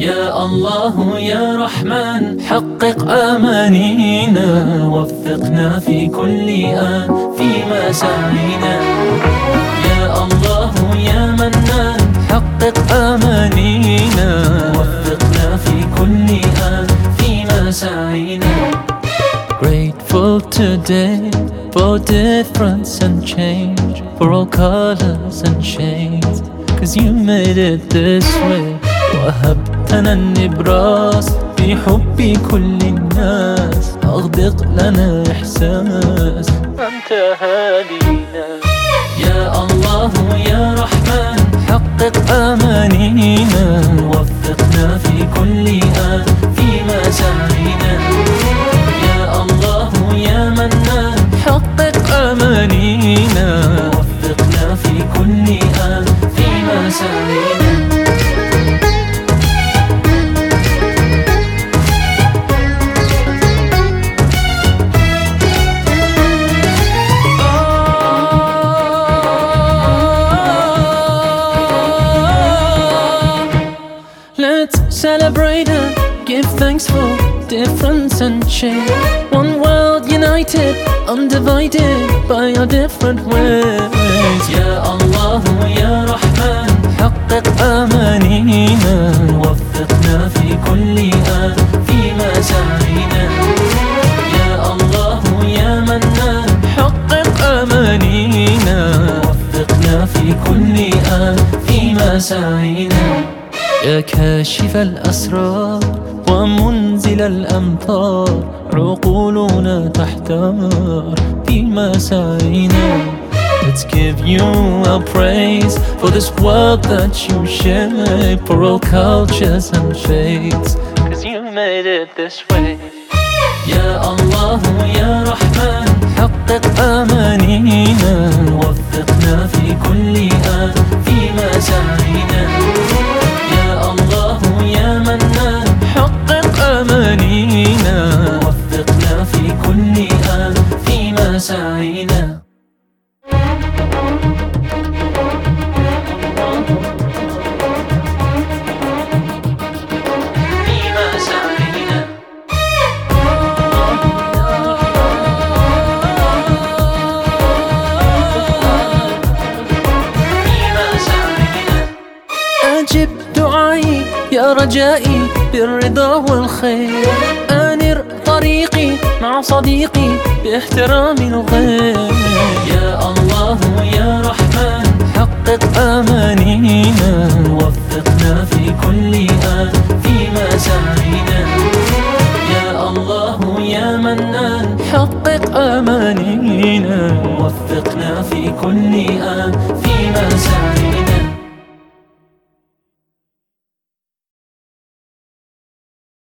يا الله يا رحمن حقق آمانينا. وفقنا في كل آن في مساعينا يا الله يا منان حقق آمانينا. Today for difference and change, for all colors and shades. Cause you made it this way. وهبتنا النبراس في حب كل الناس أغدق لنا إحساس أنت هادينا يا الله يا رحمن حقق آمانينا وفقنا في كل آن أمانينا وفقنا في كل آن في مساعينا Let's celebrate and give thanks for difference and change. One world united, undivided by our different ways. يا الله يا رحمن حقق آمانينا. وفقنا في كل آن في مساعينا يا الله يا منان حقق آمانينا. وفقنا في كل آن في مساعينا يا كاشف الأسرار ومنزل الأمطار عقولنا تحتار في مساعينا Let's give you our praise for this world that you shape for all cultures and faiths. Cause you made it this way. يا الله يا رحمن حقق آمانينا مساعينا أجب دعائي يا رجائي بالرضا والخير. أنر طريقي مع صديقي باحترام الغير يا الله يا رحمن حقق آمانينا. وفقنا في كل آن في مساعينا يا الله يا منان حقق آمانينا. وفقنا في كل آن في مساعينا